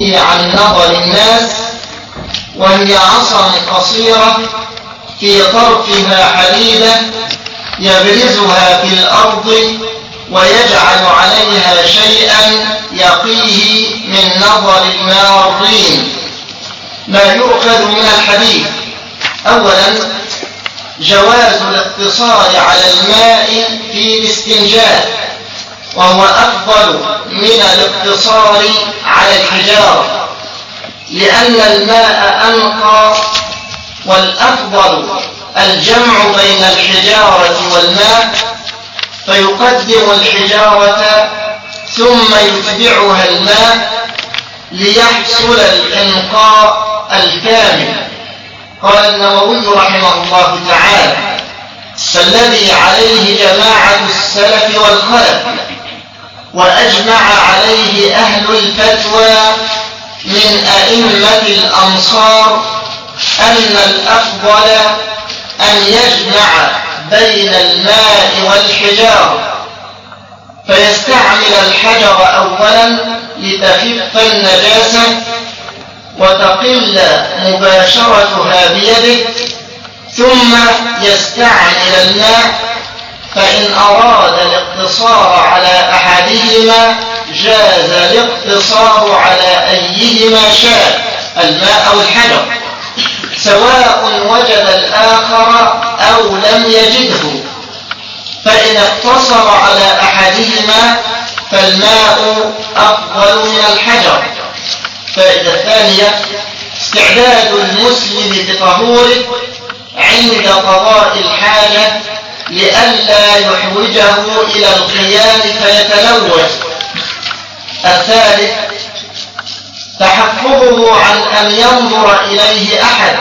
عن نظر الناس وهي عصا قصيرة في طرفها حديدة يبرزها في الأرض ويجعل عليها شيئا يقيه من نظر المارين ما يؤخذ من الحديث أولا جواز الاقتصار على الماء في الاستنجاء وهو أفضل من الاقتصار على الحجارة لأن الماء أنقى والأفضل الجمع بين الحجارة والماء فيقدم الحجارة ثم يتبعها الماء ليحصل الإنقاء الكامل. قال النووي رحمه الله تعالى فالذي عليه جماعة السلف والخلف وأجمع عليه أهل الفتوى من أئمة الأمصار أن الأفضل أن يجمع بين الماء والحجارة فيستعمل الحجر أولا لتخف النجاسة وتقل مباشرتها بيده ثم يستعمل الماء فإن أراد الاقتصار على أحدهما جاز الاقتصار على أيهما شاء الماء أو الحجر. سواء وجد الآخر أو لم يجده. فإن اقتصر على أحدهما فالماء أفضل من الحجر. فائدة الثانية استعداد المسلم بطهوره عند قضاء الحاجة لئلا يحوجه إلى القيام فيتلوث. الثالث تحفظه عن أن ينظر إليه أحد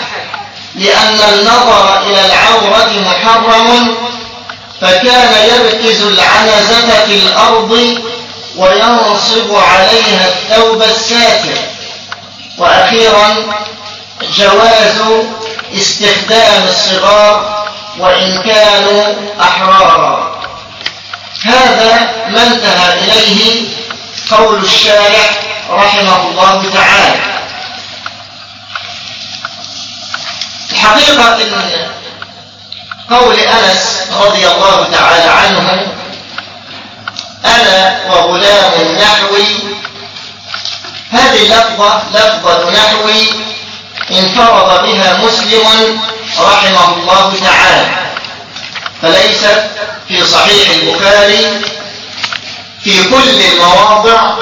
لأن النظر إلى العورة محرم فكان يركز العنزة في الأرض وينصب عليها الثوب الساتر وأخيرا جواز استخدام الصغار وإن كانوا أحرارا. هذا ما انتهى إليه قول الشارع رحمه الله تعالى. الحقيقة إن قول أنس رضي الله تعالى عنه أنا وغلام نحوي هذه اللفظة لفظة نحوي انفرض بها مسلم رحمه الله تعالى. فليست في صحيح البخاري في كل المواضع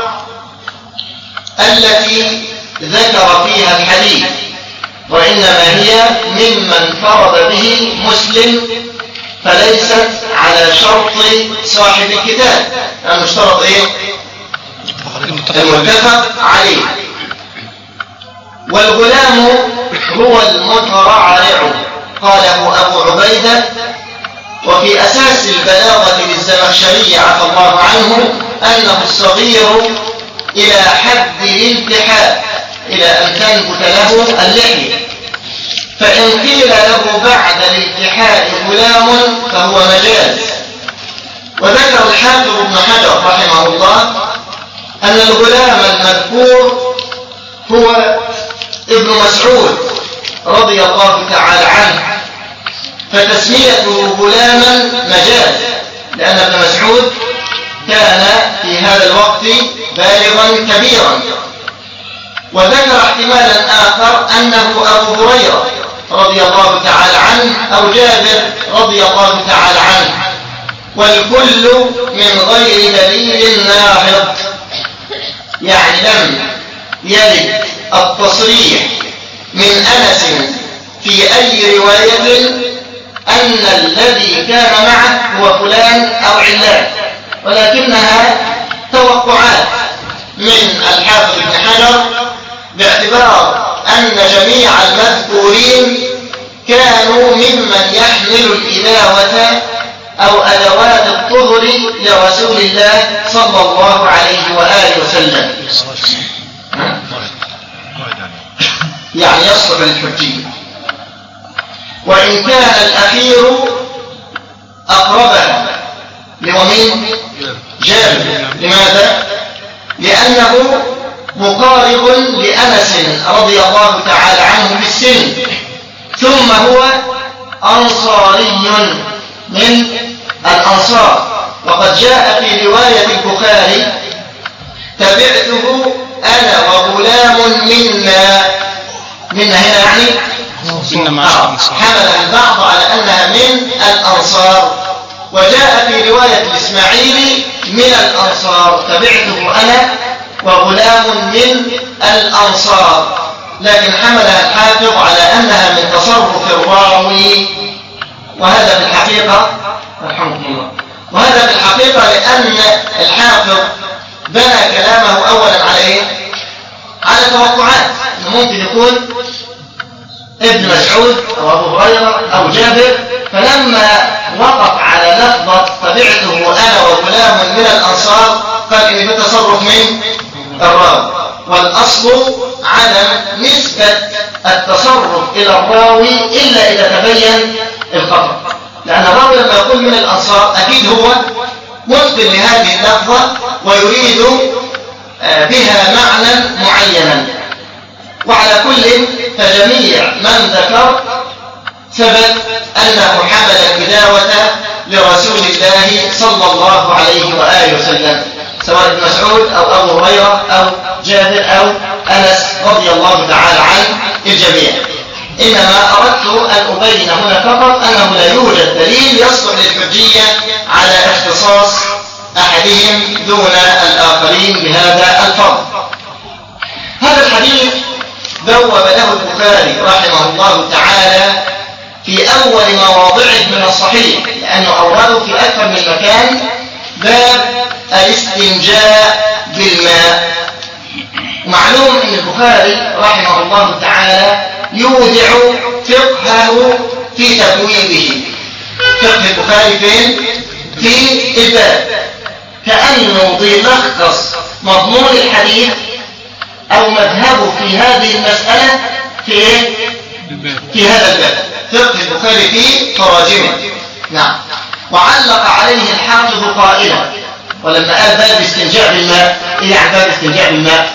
التي ذكر فيها الحديث وإنما هي ممن فرض به مسلم فليست على شرط صاحب الكتاب. المشترط إيه؟ المتفق عليه. والغلام هو المترعرع قاله أبو عبيدة وفي أساس البلاغة للزمخشري عفى الله عنه أنه الصغير إلى حد الالتحاء إلى أن تنبت له اللحية فإن قيل له بعد الالتحاء غلام فهو مجاز. وذكر الحافظ ابن حجر رحمه الله أن الغلام المذكور هو ابن مسعود. رضي الله تعالى عنه. فتسميته غلاما مجاز لأن ابن مسعود كان في هذا الوقت بالغا كبيرا. وذكر احتمالا آخر أنه أبو هريرة رضي الله تعالى عنه أو جابر رضي الله تعالى عنه. والكل من غير دليل ناهض يعني لم يرد التصريح من أنس في أي رواية أن الذي كان معه هو فلان أو علان ولكنها توقعات من الحافظ بن حجر باعتبار أن جميع المذكورين كانوا ممن يحمل الإداوة أو أدوات الطهر لرسول الله صلى الله عليه وآله وسلم. يعني يصلح للحجية وإن كان الأخير أقربها لومين جابر. لماذا؟ لأنه مقارب لأنس رضي الله تعالى عنه في السن. ثم هو أنصاري من الأنصار. وقد جاء في رواية البخاري تبعته أنا وغلام منا. منا هنا يعني آه. حمل البعض على أنها من الأنصار. وجاء في رواية الإسماعيلي من الأنصار. تبعته أنا وغلام من الأنصار. لكن حملها الحافظ على أنها من تصرف الراوي. وهذا في الحقيقة الحمد لله. وهذا في الحقيقة لأن الحافظ بنى كلامه أولا على إيه؟ على توقعات. ممكن يكون ابن مسعود أو أبو هريرة أو جابر فلما وقف على لفظة تبعته أنا وغلام من الأنصار قال إن في تصرف من الراوي. والأصل عدم نسبة التصرف إلى الراوي إلا إذا تبين الخطأ. لأن الراوي لما يقول من الأنصار أكيد هو متقن لهذه اللفظة ويريد آه، بها معنى معينا. وعلى كل فجميع من ذكر ثبت أنه حمل الإداوة لرسول الله صلى الله عليه وآله وسلم سواء ابن مسعود أو أبو هريرة أو جابر أو أنس رضي الله تعالى عن الجميع. إنما أردت أن أبين هنا فقط أنه لا يوجد دليل يصلح للحجية على اختصاص أحدهم دون الآخرين بهذا الفضل هذا الحديث بوب له البخاري رحمه الله تعالى في أول مواضعه من الصحيح لأنه أورده في أكثر من مكان باب الاستنجاء بالماء. معلوم أن البخاري رحمه الله تعالى يودع فقهه في تبويبه فقه البخاري فين؟ في الباب. كأنه بيلخص مضمون الحديث أو مذهبه في هذه المسألة في إيه؟ في هذا الباب. فقه البخاري في تراجمه نعم. وعلق عليه الحافظ قائلا ولما قال باب استنجاء بالماء إيه يعني باب استنجاء بالماء؟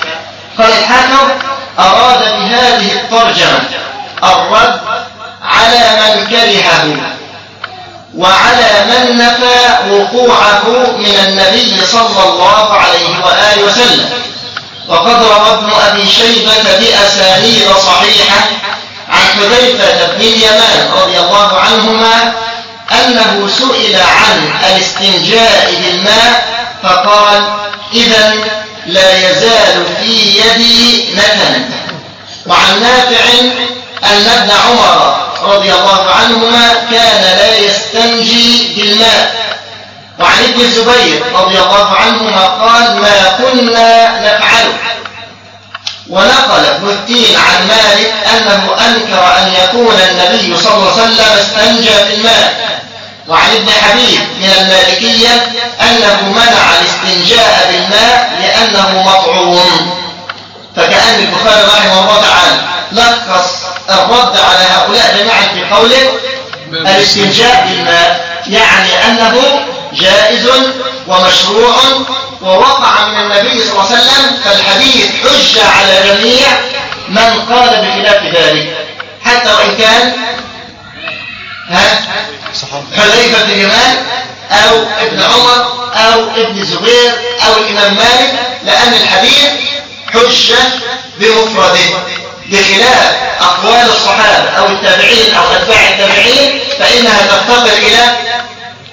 قال الحافظ أراد بهذه الترجمة الرد على من كرهه وعلى من نفى وقوعه من النبي صلى الله عليه وآله وسلم. وقد روى ابن أبي شيبة بأسانيد صحيحة عن حذيفة بن اليمان رضي الله عنهما أنه سئل عن الاستنجاء بالماء فقال إذا لا يزال في يدي نتنا وعن نافع أن ابن عمر رضي الله عنهما كان لا يستنجي بالماء. وعن ابن الزبير رضي الله عنهما قال ما كنا نفعله ونقل ابن الدين عن مالك أنه أنكر أن يكون النبي صلى الله عليه وسلم استنجى بالماء وعن ابن حبيب من المالكية أنه منع الاستنجاء بالماء لأنه مطعوم. فكأن البخاري رحمه الله تعالى لخص الرد على هؤلاء جميعا في قوله الاستنجاء بالماء. يعني أنه جائز ومشروع ووقع من النبي صلى الله عليه وسلم فالحديث حجة على جميع من قال بخلاف ذلك. حتى وإن كان ها؟ حذيفة بن يمان أو ابن عمر أو ابن زبير أو الإمام مالك لأن الحديث حجة بمفرده بخلاف أقوال الصحابة أو التابعين أو أتباع التابعين فإنها تفتقر إلى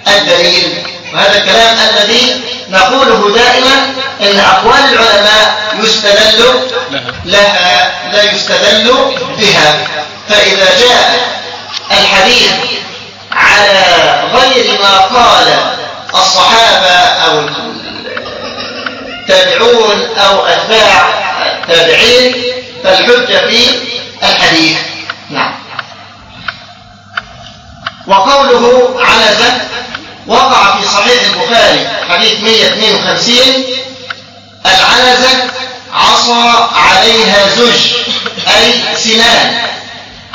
الدليل. وهذا الكلام الذي نقوله دائما إن أقوال العلماء يستدل لها لا يستدل بها. فإذا جاء الحديث على غير ما قال الصحابة أو التابعون أو أتباع التابعين فالحجة في الحديث. نعم. وقوله عنزة وقع في صحيح البخاري حديث 152 العنزة عصى عليها زج أي سنان.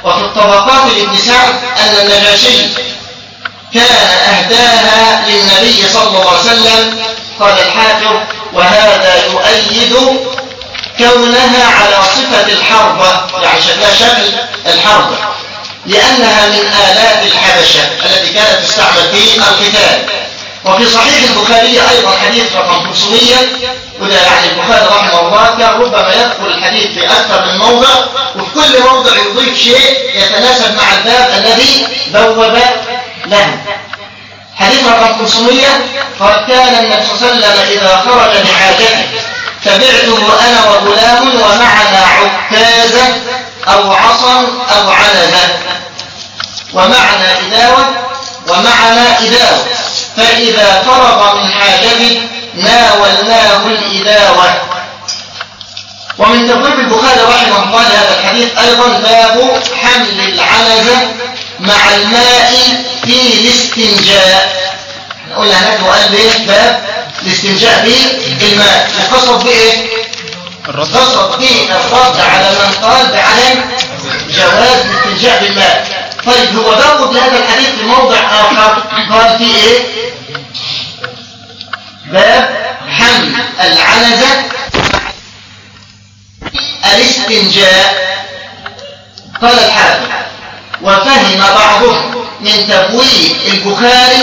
وفي الطبقات لابن سعد أن النجاشي كان أهداها للنبي صلى الله عليه وسلم قال الحافظ وهذا يؤيد كونها على صفة الحربة يعني شكلها شكل الحربة لأنها من آلات الحبشة التي كانت تستعمل في القتال. وفي صحيح البخاري أيضا حديث رقم 500 وده يعني البخاري رحمه الله كان ربما يذكر الحديث في أكثر من موضع وفي كل موضع يضيف شيء يتناسب مع الباب الذي بوب له. حديث رقم 500 قال كان النبي صلى الله عليه وسلم إذا خرج لحاجته تبعته أنا وغلام ومعنا عكازة أو عصا أو عنزة ومعنا إداوة ومعنا إداوة. فإذا فرغ من حاجته ناولناه الإداوة. ومن تبويب البخاري رحمه الله هذا الحديث أيضا باب حمل العنزة مع الماء في الاستنجاء. قلنا هناك وقال باب الاستنجاء بالماء القصد بايه القصد به الرد. على من قال بعدم جواز الاستنجاء بالماء طيب هو ضرب لهذا الحديث في موضع آخر قال فيه إيه؟ باب حمل العنزة الاستنجاء. قال الحافظ وفهم بعضهم من تبويب البخاري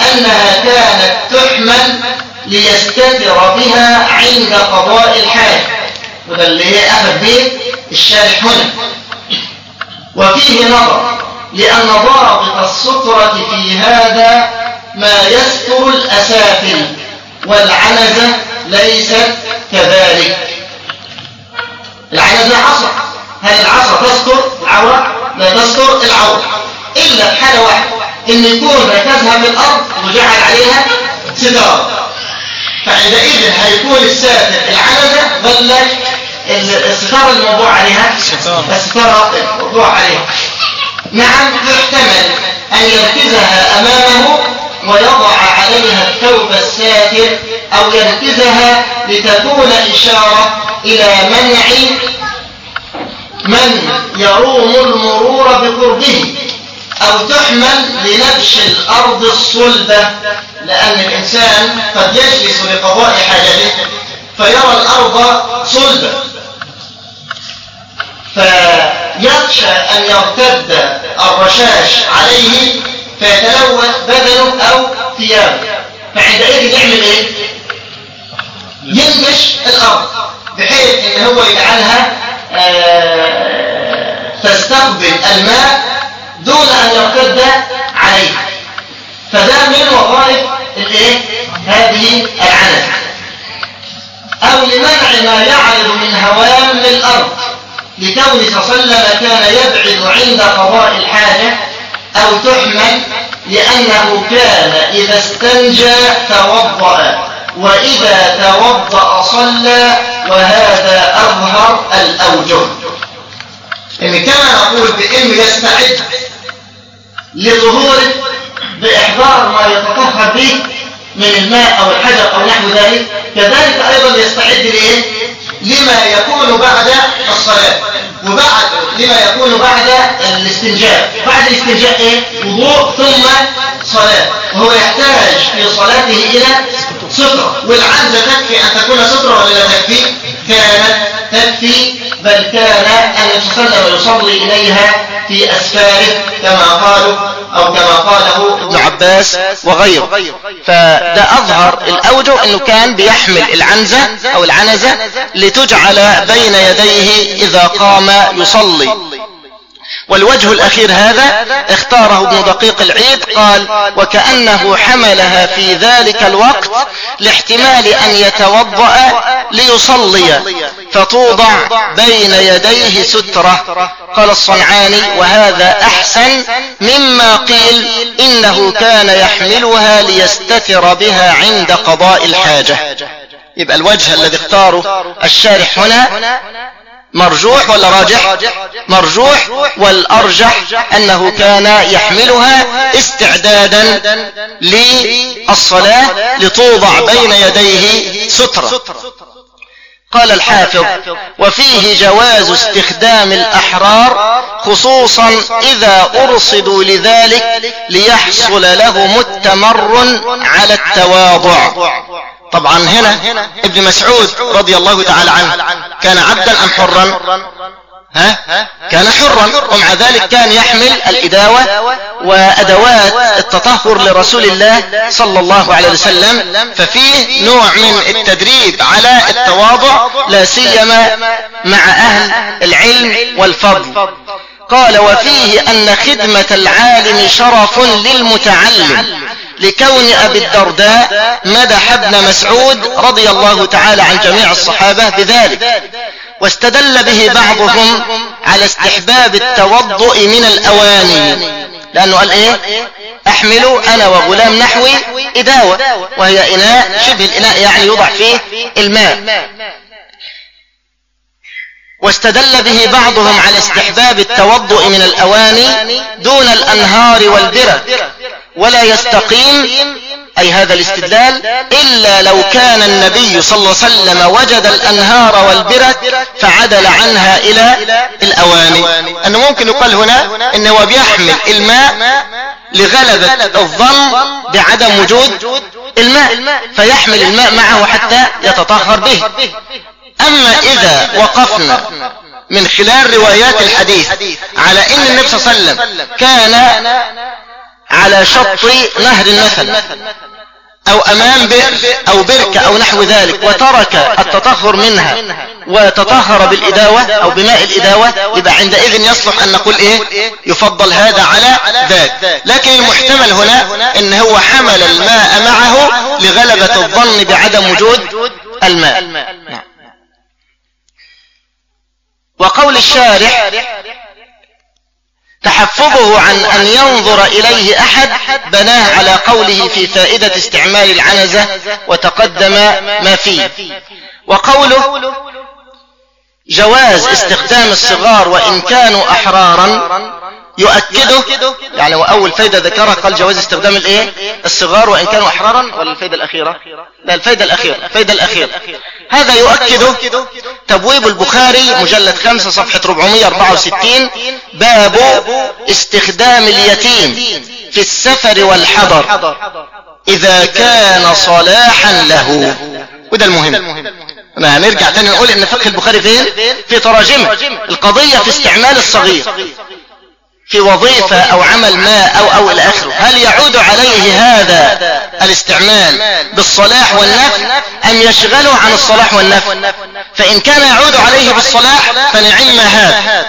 أنها كانت تحمل ليستتر بها عند قضاء الحاجة وده اللي أخذ به الشارح هنا. وفيه نظر لأن ضابط السترة في هذا ما يستر الأسافل والعنزة ليست كذلك. العنزة عصا هل العصا تستر؟ العورة؟ لا تستر العورة. إلا في حالة واحدة إن يكون في الأرض وجعل عليها ستارة فعندئذ هيكون الساتر العنزة ولا الستارة الموضوع عليها. الستارة الموضوع عليها. نعم يحتمل أن يركزها أمامه ويضع عليها الثوب الساتر أو يركزها لتكون إشارة إلى منع من يروم المرور بقربه. أو تحمل لنبش الأرض الصلبة لأن الإنسان قد يجلس لقضاء حاجته فيرى الأرض صلبة فيخشى أن يرتد الرشاش عليه فيتلوث بدنه أو ثيابه فعندئذ يعمل إيه؟ ينبش الأرض بحيث إن هو يجعلها آه، تستقبل الماء دون أن يرتد عليه. فده من وظائف الإيه؟ هذه العنز أو لمنع ما يعرض من هوام للأرض. لكون وسلم كان يبعد عند قضاء الحاجة أو تحمل لأنه كان إذا استنجى توضأ. وإذا توضأ صلى وهذا أظهر الأوجه. إن كما نقول بإنه يستعد لظهوره بإحضار ما يتطهر به من الماء أو الحجر أو نحو ذلك كذلك أيضا يستعد لإيه؟ لما يكون بعد الصلاة وبعد لما يكون بعد الاستنجاء. بعد الاستنجاء إيه؟ وضوء ثم صلاة. وهو يحتاج في صلاته إلى سترة والعنزة تكفي أن تكون سترة ولا لا تكفي؟ كانت تكفي بل كان أن يتصلى ويصلي إليها في أسفاره كما قالوا أو كما قاله ابن عباس وغيره. فده أظهر الأوجه أنه كان بيحمل العنزة أو العنزة لتجعل بين يديه إذا قام يصلي. والوجه الأخير هذا اختاره ابن دقيق العيد قال وكأنه حملها في ذلك الوقت لاحتمال أن يتوضأ ليصلي فتوضع بين يديه سترة. قال الصنعاني وهذا أحسن مما قيل إنه كان يحملها ليستتر بها عند قضاء الحاجة. يبقى الوجه الذي اختاره الشارح هنا مرجوح ولا راجح؟ مرجوح والأرجح أنه كان يحملها استعدادا للصلاة لتوضع بين يديه سترة. قال الحافظ وفيه جواز استخدام الأحرار خصوصا إذا أرصدوا لذلك ليحصل لهم التمرن على التواضع. طبعا هنا ابن مسعود رضي الله تعالى عنه كان عبدا أم حرا؟ ها؟ كان حرا ومع ذلك كان يحمل الإداوة وأدوات التطهر لرسول الله صلى الله عليه وسلم ففيه نوع من التدريب على التواضع لا سيما مع أهل العلم والفضل. قال وفيه أن خدمة العالم شرف للمتعلم. لكون أبي الدرداء مدح ابن مسعود رضي الله تعالى عن جميع الصحابة بذلك. واستدل به بعضهم على استحباب التوضؤ من الأواني. لأنه قال إيه؟ أحملوا أنا وغلام نحوي إداوة. وهي إناء شبه الإناء يعني يوضع فيه الماء. واستدل به بعضهم على استحباب التوضؤ من الأواني دون الأنهار والبرك ولا يستقيم أي هذا الاستدلال إلا لو كان النبي صلى الله عليه وسلم وجد الأنهار والبرك فعدل عنها إلى الأواني. أنه ممكن يقال هنا أنه بيحمل الماء لغلبة الظن بعدم وجود الماء فيحمل الماء معه حتى يتطهر به. أما إذا وقفنا من خلال روايات الحديث على أن النبي صلى الله عليه وسلم كان على شط نهر مثلا أو أمام بئر أو بركة أو نحو ذلك وترك التطهر منها وتطهر بالإداوة أو بماء الإداوة يبقى عندئذ يصلح أن نقول إيه؟ يفضل هذا على ذاك. لكن المحتمل هنا إن هو حمل الماء معه لغلبة الظن بعدم وجود الماء. نعم. وقول الشارح تحفظه عن أن ينظر إليه أحد بناه على قوله في فائدة استعمال العنزة وتقدم ما فيه. وقوله جواز استخدام الصغار وإن كانوا أحرارا يؤكده يعني وأول فايدة ذكرها قال جواز استخدام الإيه؟ الصغار وإن كانوا أحرارا ولا الفايدة الأخيرة؟ لا الفايدة الأخيرة الفايدة الأخيرة. هذا يؤكد تبويب البخاري مجلد خمسة صفحة 464 باب استخدام اليتيم في السفر والحضر إذا كان صلاحا له. وده المهم. ما هنرجع تاني نقول إن فقه البخاري فين؟ في تراجمه. القضية في استعمال الصغير. في وظيفة أو عمل ما أو أو إلى آخره. هل يعود عليه هذا الاستعمال بالصلاح والنفع؟ أم يشغله عن الصلاح والنفع؟ فإن كان يعود عليه بالصلاح فنعم هذا.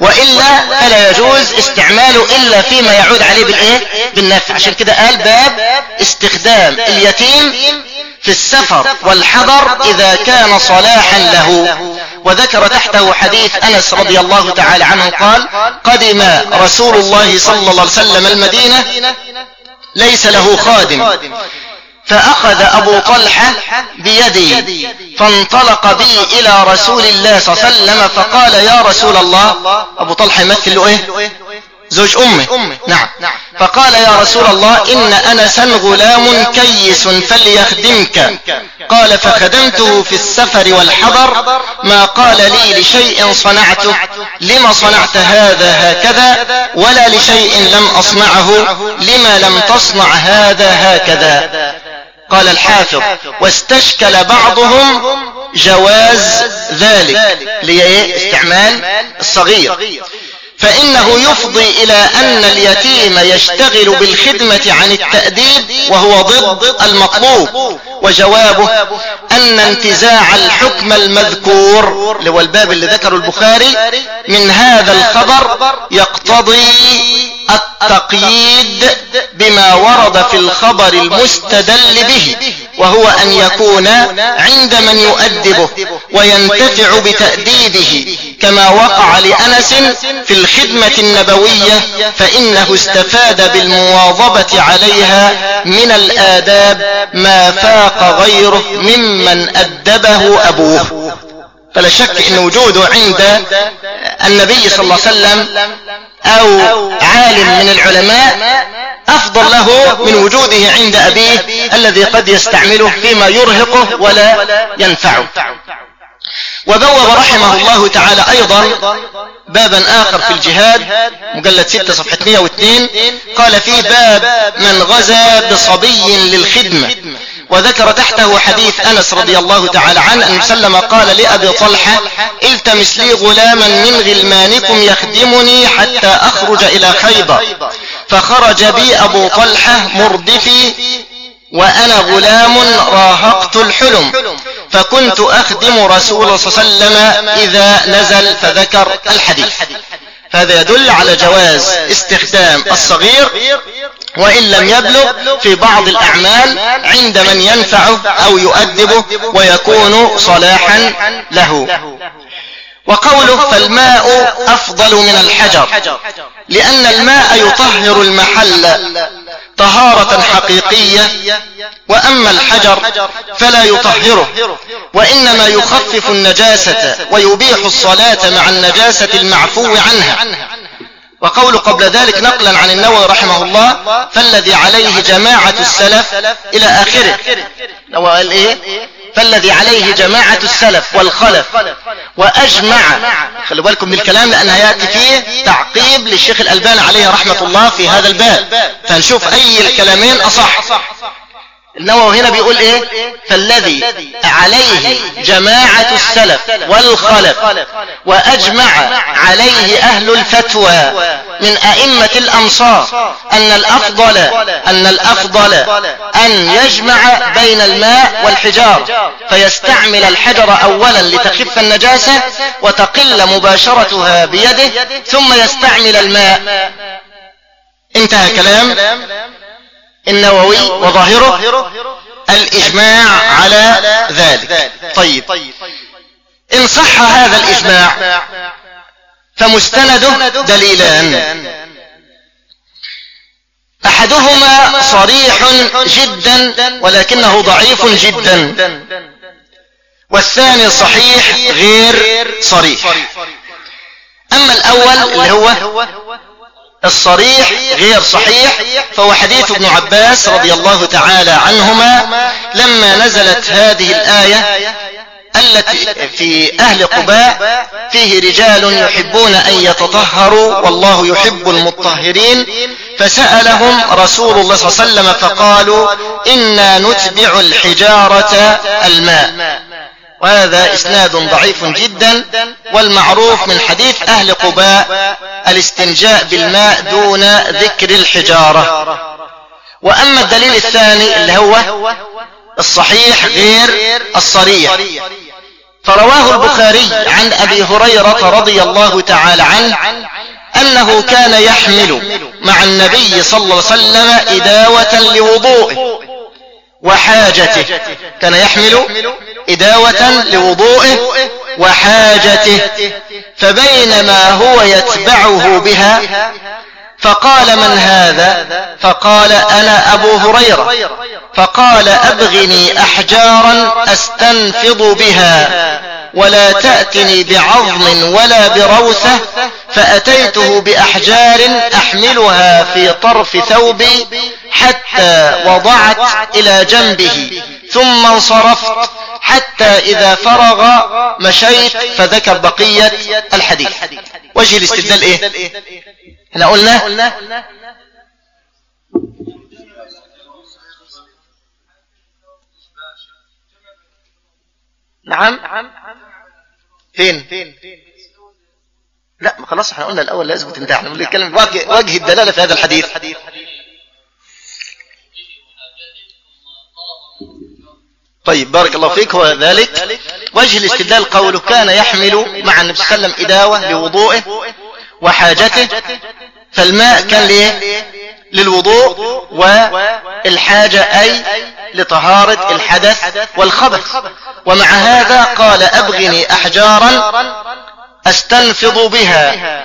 وإلا فلا يجوز استعماله إلا فيما يعود عليه بالإيه؟ بالنفع. عشان كده قال باب استخدام اليتيم في السفر والحضر إذا كان صلاحا له. وذكر تحته حديث أنس رضي الله تعالى عنه قال قدم رسول الله صلى الله عليه وسلم المدينة ليس له خادم. فأخذ أبو طلحة بيدي فانطلق بي إلى رسول الله صلى الله عليه وسلم فقال يا رسول الله. أبو طلحة يمثل إيه؟ زوج أمه نعم. فقال يا رسول الله إن أنسا غلام كيس فليخدمك. قال فخدمته في السفر والحضر. ما قال لي لشيء صنعته. لما صنعت هذا هكذا؟ ولا لشيء لم أصنعه. لما لم تصنع هذا هكذا؟ قال الحافظ واستشكل بعضهم جواز ذلك. لاستعمال الصغير فإنه يفضي إلى أن اليتيم يشتغل بالخدمة عن التأديب وهو ضد المطلوب. وجوابه أن انتزاع الحكم المذكور اللي هو الباب اللي ذكره البخاري من هذا الخبر يقتضي التقييد بما ورد في الخبر المستدل به وهو أن يكون عند من يؤدبه وينتفع بتأديبه. كما وقع لأنس في الخدمة النبوية فإنه استفاد بالمواظبة عليها من الآداب ما فاق غيره ممن أدبه أبوه. فلا شك إن وجوده عند النبي صلى الله عليه وسلم أو عالم من العلماء أفضل له من وجوده عند أبيه الذي قد يستعمله فيما يرهقه ولا ينفعه. وبوب رحمه الله تعالى أيضا بابا آخر في الجهاد مجلد 6 صفحة 102 قال فيه باب من غزا بصبي للخدمة. وذكر تحته حديث أنس رضي الله تعالى عنه أن سلم قال لأبي طلحة التمس لي غلاما من غلمانكم يخدمني حتى أخرج إلى خيبر. فخرج بي أبو طلحة مردفي وأنا غلام راهقت الحلم فكنت أخدم رسول صلى الله عليه وسلم إذا نزل فذكر الحديث. هذا يدل على جواز استخدام الصغير وإن لم يبلغ في بعض الأعمال عند من ينفعه أو يؤدبه ويكون صلاحا له. وقوله فالماء أفضل من الحجر لأن الماء يطهر المحل طهارة حقيقية وأما الحجر فلا يطهره وإنما يخفف النجاسة ويبيح الصلاة مع النجاسة المعفو عنها. وقول قبل ذلك نقلا عن النووي رحمه الله فالذي عليه جماعة السلف إلى آخره. هو قال إيه؟ فالذي عليه جماعة السلف والخلف. وأجمع. خلوا بالكم من الكلام لأنها يأتي فيه تعقيب للشيخ الألباني عليه رحمة الله في هذا الباب. فنشوف أي الكلامين أصح. النووي هنا بيقول إيه؟ فالذي عليه جماعة السلف والخلف وأجمع عليه أهل الفتوى من أئمة الامصار أن الأفضل أن الأفضل أن يجمع بين الماء والحجار فيستعمل الحجر اولا لتخف النجاسة وتقل مباشرتها بيده ثم يستعمل الماء. انتهى كلام النووي وظاهره الإجماع على ذلك. طيب. إن صح هذا الإجماع فمستنده دليلان أحدهما صريح جدا ولكنه ضعيف جدا. والثاني صحيح غير صريح. أما الأول اللي هو الصريح غير صحيح فهو حديث ابن عباس رضي الله تعالى عنهما لما نزلت هذه الآية التي في أهل قباء فيه رجال يحبون أن يتطهروا والله يحب المطهرين فسألهم رسول الله صلى الله عليه وسلم فقالوا إنا نتبع الحجارة الماء. وهذا إسناد ضعيف جدا والمعروف من حديث أهل قباء الاستنجاء بالماء دون ذكر الحجارة. وأما الدليل الثاني اللي هو الصحيح غير الصريح. فرواه البخاري عن أبي هريرة رضي الله تعالى عنه أنه كان يحمل مع النبي صلى الله عليه وسلم إداوة لوضوءه وحاجته. كان يحمل إداوة لوضوئه وحاجته. فبينما هو يتبعه بها فقال من هذا؟ فقال أنا أبو هريرة. فقال أبغني أحجارا أستنفض بها ولا تأتني بعظم ولا بروثة فأتيته بأحجار أحملها في طرف ثوبي حتى وضعت إلى جنبه ثم انصرفت حتى إذا فرغ مشيت فذكر بقية الحديث. وجه الاستدلال إيه؟ إحنا قلنا نعم. فين؟ لا خلاص إحنا قلنا الأول لازم تنتهي. إحنا بنتكلم وجه الدلالة في هذا الحديث. طيب بارك الله فيك. هو ذلك. وجه الاستدلال قوله كان يحمل مع النبي صلى الله عليه وسلم إداوة لوضوئه. وحاجته فالماء كان ليه؟ للوضوء والحاجة أي لطهارة الحدث والخبث. ومع هذا قال أبغني أحجارا أستنفض بها.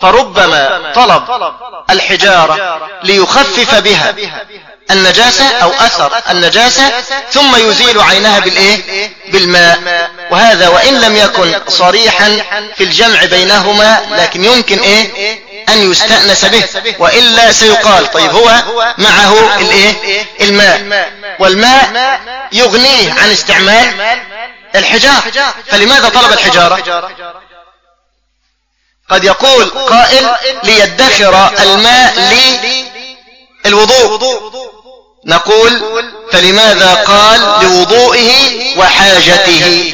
فربما طلب الحجارة ليخفف بها. النجاسة أو أثر النجاسة ثم يزيل عينها بالإيه؟ بالماء. وهذا وإن لم يكن صريحا في الجمع بينهما لكن يمكن إيه؟ أن يستأنس به. وإلا سيقال طيب هو معه الإيه؟ الماء. والماء يغنيه عن استعمال الحجار فلماذا طلب الحجارة قد يقول قائل ليدخر الماء للوضوء. نقول فلماذا قال لوضوئه وحاجته؟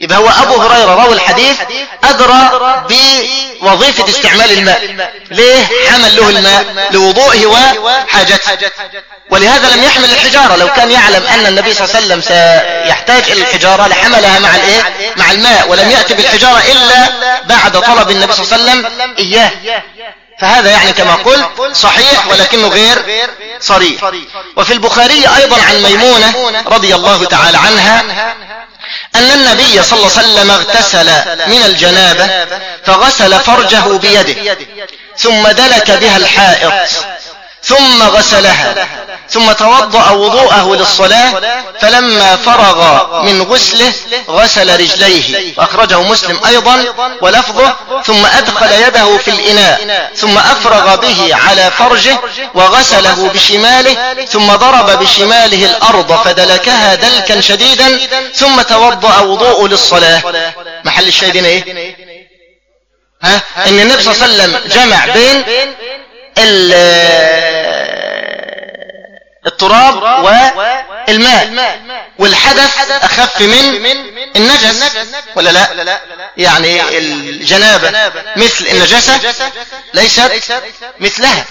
يبقى هو أبو هريرة راوي الحديث أدرى بوظيفة استعمال الماء. ليه حمل له الماء؟ لوضوئه وحاجته. ولهذا لم يحمل الحجارة. لو كان يعلم أن النبي صلى الله عليه وسلم سيحتاج إلى الحجارة لحملها مع الإيه؟ مع الماء ولم يأتي بالحجارة إلا بعد طلب النبي صلى الله عليه وسلم إياه. فهذا يعني كما قلت صحيح ولكنه غير صريح. وفي البخاري أيضا عن ميمونة رضي الله تعالى عنها أن النبي صلى الله عليه وسلم اغتسل من الجنابة فغسل فرجه بيده ثم دلك بها الحائط. ثم غسلها ثم توضأ وضوءه للصلاة فلما فرغ من غسله غسل رجليه وأخرجه مسلم أيضا ولفظه ثم أدخل يده في الإناء ثم أفرغ به على فرجه وغسله بشماله ثم ضرب بشماله الأرض فدلكها دلكا شديدا ثم توضأ وضوء للصلاة. محل الشاهدين إيه؟ ها؟ إن النبي صلى الله عليه وسلم جمع بين التراب والماء والحدث أخف من النجس. ولا لا؟ يعني الجنابة. مثل النجاسة ليست مثلها.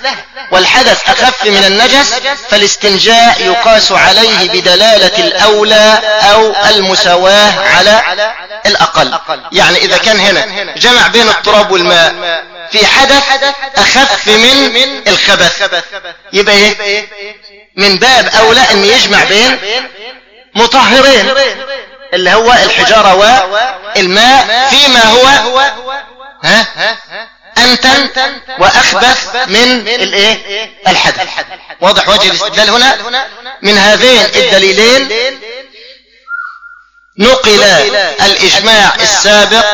والحدث أخف من النجس فالاستنجاء يقاس عليه بدلالة الأولى أو المساواة على الأقل. يعني إذا كان هنا جمع بين التراب والماء في حدث أخف من الخبث. يبقى إيه؟ من باب أولى أن يجمع بين مطهرين اللي هو الحجارة والماء فيما هو ها؟ أنتن وأخبث من الإيه؟ الحدث. واضح وجه الاستدلال هنا؟ من هذين الدليلين نقل الإجماع السابق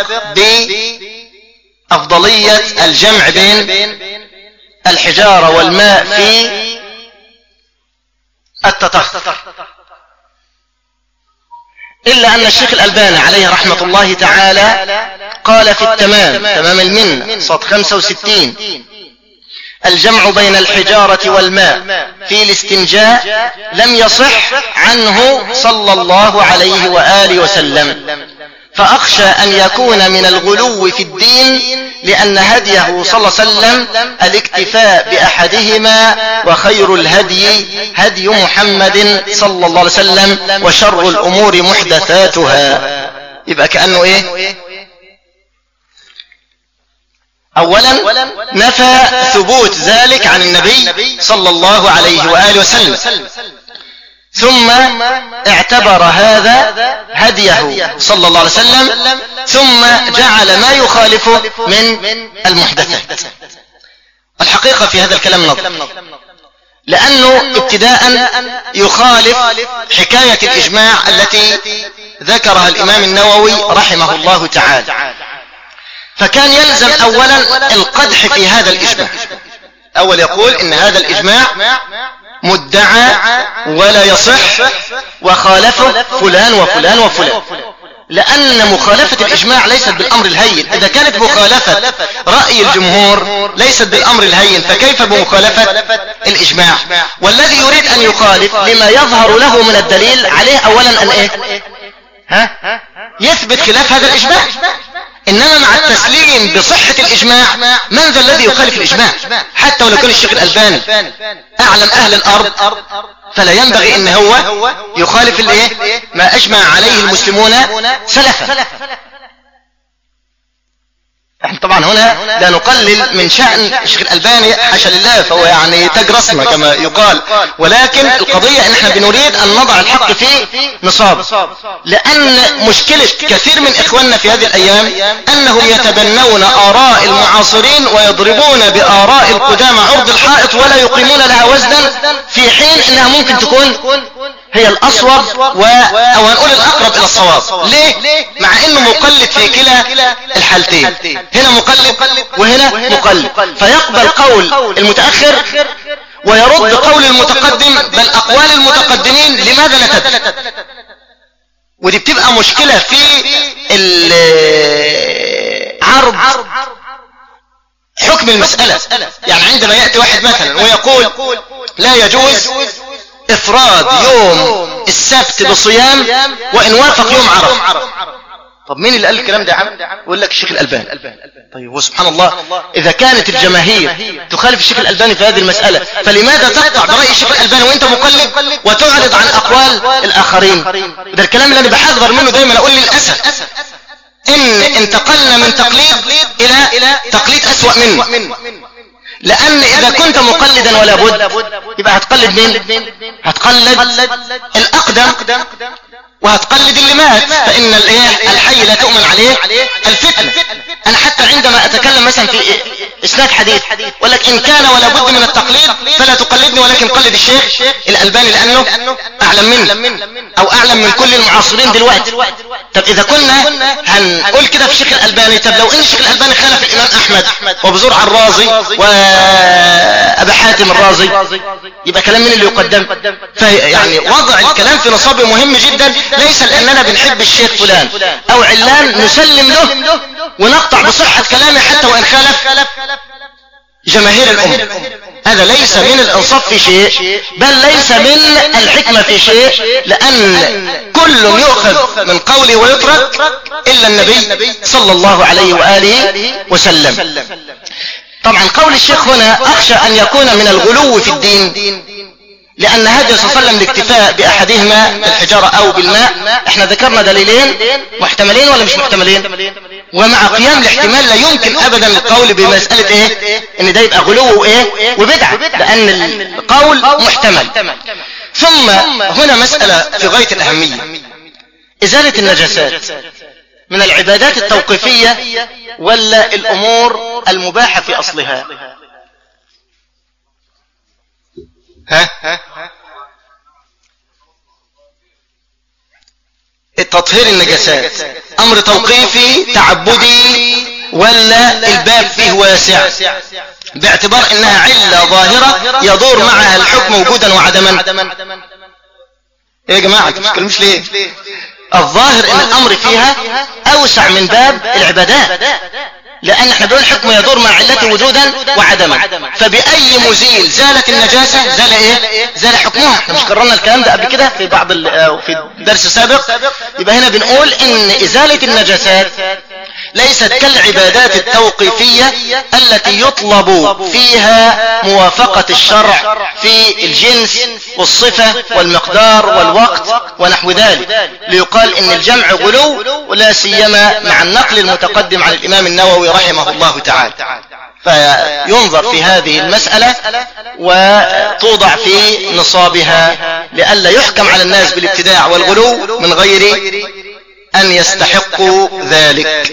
بأفضلية الجمع بين الحجارة والماء في التطهر. إلا أن الشيخ الألباني عليه رحمة الله تعالى قال في التمام تمام المنة صوت 65 الجمع بين الحجارة والماء في الاستنجاء لم يصح عنه صلى الله عليه وآله وسلم. فأخشى أن يكون من الغلو في الدين لأن هديه صلى الله عليه وسلم الاكتفاء بأحدهما وخير الهدي هدي محمد صلى الله عليه وسلم وشر الأمور محدثاتها. يبقى كأنه إيه؟ أولا نفى ثبوت ذلك عن النبي صلى الله عليه وآله وسلم. ثم اعتبر هذا هديه صلى الله عليه وسلم ثم جعل ما يخالفه من المحدثات. الحقيقة في هذا الكلام نظر لأنه ابتداء يخالف حكاية الإجماع التي ذكرها الإمام النووي رحمه الله تعالى. فكان يلزم أولا القدح في هذا الإجماع. أول يقول إن هذا الإجماع مدعى ولا يصح وخالفه فلان وفلان وفلان. لأن مخالفة الإجماع ليست بالأمر الهين. إذا كانت مخالفة رأي الجمهور ليست بالأمر الهين فكيف بمخالفة الإجماع؟ والذي يريد أن يخالف لما يظهر له من الدليل عليه أولا أن إيه؟ ها؟ يثبت خلاف هذا الإجماع. إنما مع التسليم بصحة الإجماع من ذا الذي يخالف الإجماع؟ حتى ولو كان الشيخ الألباني. أعلم أهل الأرض فلا ينبغي إن هو يخالف الإيه؟ ما أجمع عليه المسلمون سلفا. إحنا طبعا هنا لا نقلل من شأن الشيخ الألباني حاشا لله فهو يعني تاج رسمة كما يقال. ولكن القضية إن إحنا بنريد أن نضع الحق في نصاب. لأن مشكلة كثير من إخواننا في هذه الأيام أنهم يتبنون آراء المعاصرين ويضربون بآراء القدامى عرض الحائط ولا يقيمون لها وزنا في حين إنها ممكن تكون هي الأصوب و... أو هنقول الأقرب إلى الصواب. ليه؟ مع أنه مقلد في كلا الحالتين. هنا مقلد وهنا مقلد فيقبل قول المتأخر ويرد قول المتقدم بل أقوال المتقدمين لماذا تدل ودي بتبقى مشكلة في العرض حكم المسألة. يعني عندما يأتي واحد مثلا ويقول لا يجوز إفراد يوم السبت بصيام وإن وافق يوم عرفة. طب مين اللي قال الكلام ده يا عم؟ يقول لك الشيخ الألباني. طيب وسبحان الله إذا كانت الجماهير تخالف الشيخ الألباني في هذه المسألة فلماذا تقطع برأي الشيخ الألباني وأنت مقلد وتعرض عن أقوال الآخرين؟ ده الكلام اللي أنا بحذر منه دايما أقول للأسف. إن انتقلنا من تقليد إلى تقليد أسوأ منه. لأن إذا كنت مقلدا ولا بد يبقى هتقلد مين؟ هتقلد الأقدم. وهتقلد اللي مات فإن الايه الحي لا تؤمن عليه. الفتنة أنا حتى عندما أتكلم مثلا في إسناد حديث يقول لك إن كان ولا بد من التقليد فلا تقلدني ولكن قلد الشيخ الألباني لأنه أعلم مني أو أعلم من كل المعاصرين دلوقتي. طب إذا كنا هنقول كده في الشيخ الألباني. طب لو إن الشيخ الألباني خالف الإمام أحمد وبزرع الرازي وأبا حاتم الرازي يبقى كلام من اللي يقدم؟ فيعني وضع الكلام في نصابه مهم جدا. ليس لأننا بنحب الشيخ فلان. أو علان نسلم له ونقطع بصحة كلامه حتى وإن خالف جماهير الأمة. هذا ليس من الإنصاف في شيء بل ليس من الحكمة في شيء لأن كل يؤخذ من قوله ويترك إلا النبي صلى الله عليه وآله وسلم. طبعا قول الشيخ هنا أخشى أن يكون من الغلو في الدين. لأن هدي صلى الله عليه وسلم الاكتفاء بأحدهما بالحجارة أو بالماء. إحنا ذكرنا دليلين محتملين ولا مش محتملين؟ ومع قيام الاحتمال لا يمكن أبدا القول بمسألة إيه؟ إن ده يبقى غلو وإيه؟ وبدعة لأن القول محتمل. ثم هنا مسألة في غاية الأهمية. إزالة النجاسات من العبادات التوقيفية ولا الأمور المباحة في أصلها؟ ها؟ التطهير النجاسات. أمر توقيفي تعبدي ولا الباب فيه واسع باعتبار إنها علة ظاهرة يدور معها الحكم وجودا وعدما. إيه يا جماعة مش ليه؟ الظاهر إن الأمر فيها أوسع من باب العبادات. لأن إحنا بنقول حكم يدور مع علته وجودا وعدما. فبأي مزيل زالت النجاسة؟ زال إيه؟ زال حكمها. إحنا مش قررنا الكلام ده قبل كده في بعض في درس سابق يبقى هنا بنقول إن إزالة النجاسات ليست كالعبادات التوقيفية التي يطلب فيها موافقة الشرع في الجنس والصفة والمقدار والوقت ونحو ذلك. ليقال إن الجمع غلو ولا سيما مع النقل المتقدم عن الإمام النووي رحمه الله تعالى. فينظر في هذه المسألة وتوضع في نصابها لئلا يحكم على الناس بالابتداع والغلو من غير أن يستحقوا ذلك.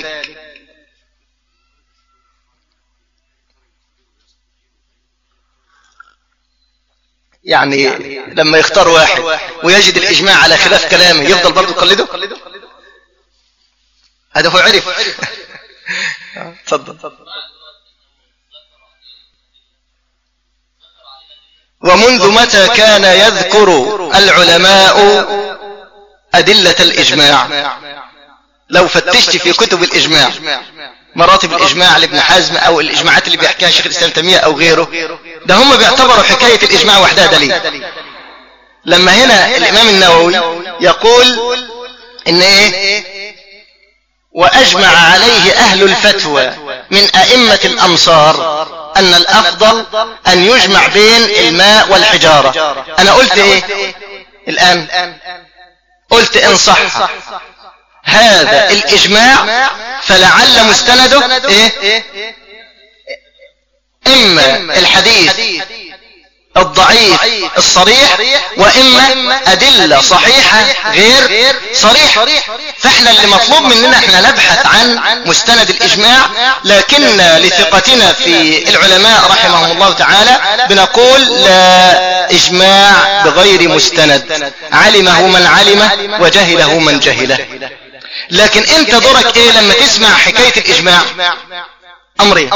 يعني لما يختار واحد ويجد الإجماع على خلاف كلامه يفضل برضه يقلده؟ هذا هو عرف. تفضل. ومنذ متى كان يذكر العلماء أدلة الإجماع. لو فتشت في كتب الإجماع مراتب الإجماع لابن حزم أو الإجماعات اللي بيحكيها شيخ الإسلام تيمية أو غيره ده هم بيعتبروا حكاية الإجماع وحدها دليل. لما هنا الإمام النووي يقول إن إيه؟ وأجمع عليه أهل الفتوى من أئمة الأمصار أن الأفضل أن يجمع بين الماء والحجارة. أنا قلت إيه؟ الآن. قلت إن صح. هذا الإجماع فلعل مستنده إيه؟ إما الحديث. الضعيف الصريح وإما أدلة صحيحة غير صريحة فإحنا اللي مطلوب مننا إحنا نبحث عن مستند الإجماع لكن لثقتنا في العلماء رحمهم الله تعالى بنقول لا إجماع بغير مستند. علمه من علمه وجهله من جهله. لكن أنت دورك إيه لما تسمع حكاية الإجماع؟ أمرين.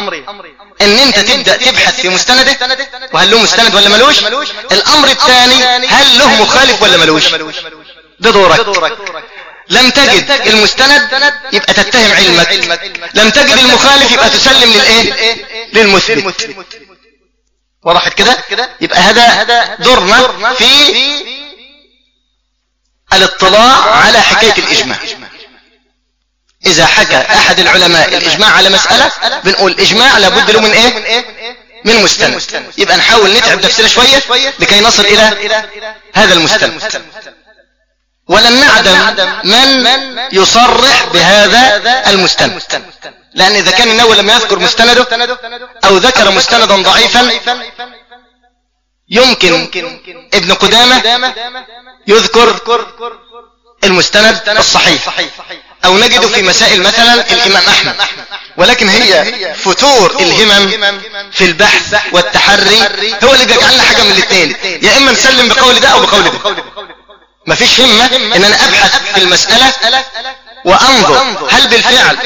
إن أنت تبدأ تبحث في مستنده وهل له مستند ولا ملوش؟ الأمر الثاني هل له مخالف ولا ملوش؟ ده دورك لم تجد المستند يبقى تتهم علمك. لم تجد المخالف يبقى تسلم للإيه؟ للمثبت. وضحت كده؟ يبقى هذا دورنا في الاطلاع على حكاية الإجماع. إذا حكى أحد العلماء الإجماع على مسألة بنقول إجماع لابد له من إيه؟ من مستند. يبقى نحاول نتعب نفسنا شوية لكي نصل إلى هذا المستند. ولن نعدم من يصرح بهذا المستند. لأن إذا كان النووي لم يذكر مستنده أو ذكر مستندا ضعيفا يمكن ابن قدامة يذكر المستند الصحيح. أو نجد في مسائل مثلا الإمام أحمد. ولكن هي فتور الهمم في البحث والتحري. هو اللي بيجعلنا حاجة من الاثنين يا إما نسلم بقول ده أو بقول ده. مفيش همة إن أنا أبحث في المسألة وأنظر هل بالفعل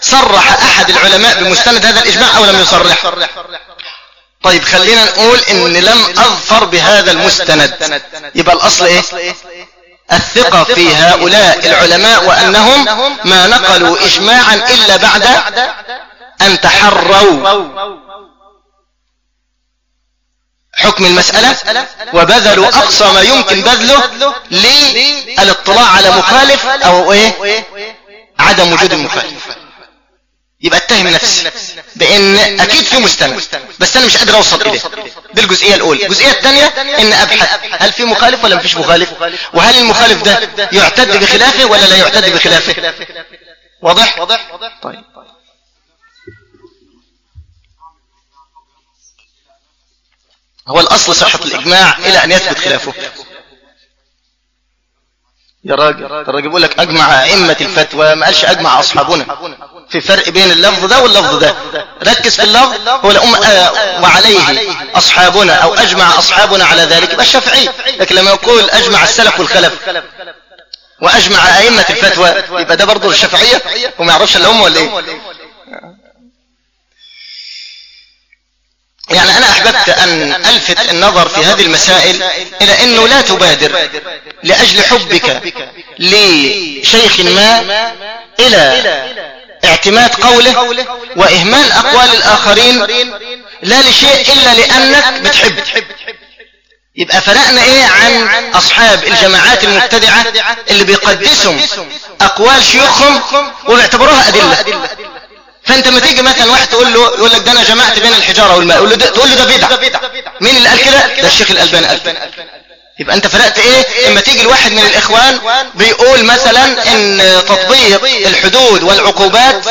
صرح أحد العلماء بمستند هذا الإجماع أو لم يصرح. طيب خلينا نقول إن لم أظفر بهذا المستند. يبقى الأصل إيه؟ الثقة في هؤلاء العلماء وأنهم ما نقلوا إجماعا إلا بعد أن تحروا حكم المسألة وبذلوا أقصى ما يمكن بذله للاطلاع على مخالف أو إيه؟ عدم وجود المخالف. يبقى اتهم نفسي بإن أكيد في مستند بس أنا مش قادر اوصل اليه دي الجزئيه الأولى. الجزئية الثانية إن أبحث. هل في مخالف ولا مفيش مخالف؟ وهل المخالف ده يعتد بخلافه ولا لا يعتد بخلافه؟ واضح؟ طيب. هو الأصل صحة الإجماع إلى أن يثبت خلافه. يا راجل الراجل بيقول لك أجمع أئمة الفتوى ما قالش أجمع أصحابنا. في فرق بين اللفظ ده واللفظ ده. ركز في اللفظ هو لأم آه وعليه أصحابنا أو أجمع أصحابنا على ذلك يبقى الشافعي لكن لما يقول أجمع السلف والخلف وأجمع أئمة الفتوى يبقى ده برضه الشافعيه وما يعرفش إلا هم ولا إيه؟ يعني أنا أحببت أن ألفت النظر في هذه المسائل إلى أنه لا تبادر لأجل حبك لشيخ ما إلى اعتماد قوله وإهمال أقوال الآخرين لا لشيء إلا لأنك بتحب. يبقى فرقنا إيه عن أصحاب الجماعات المبتدعة اللي بيقدسوا أقوال شيوخهم وبيعتبروها أدلة. فانت ما تيجي مثلا واحد تقول له يقول لك ده أنا جمعت بين الحجارة والماء يقول له تقول له ده بدعة. مين اللي قال كده؟ ده الشيخ الألباني قال يبقى أنت فرقت إيه؟ اما تيجي الواحد من الإخوان بيقول مثلا إن تطبيق الحدود والعقوبات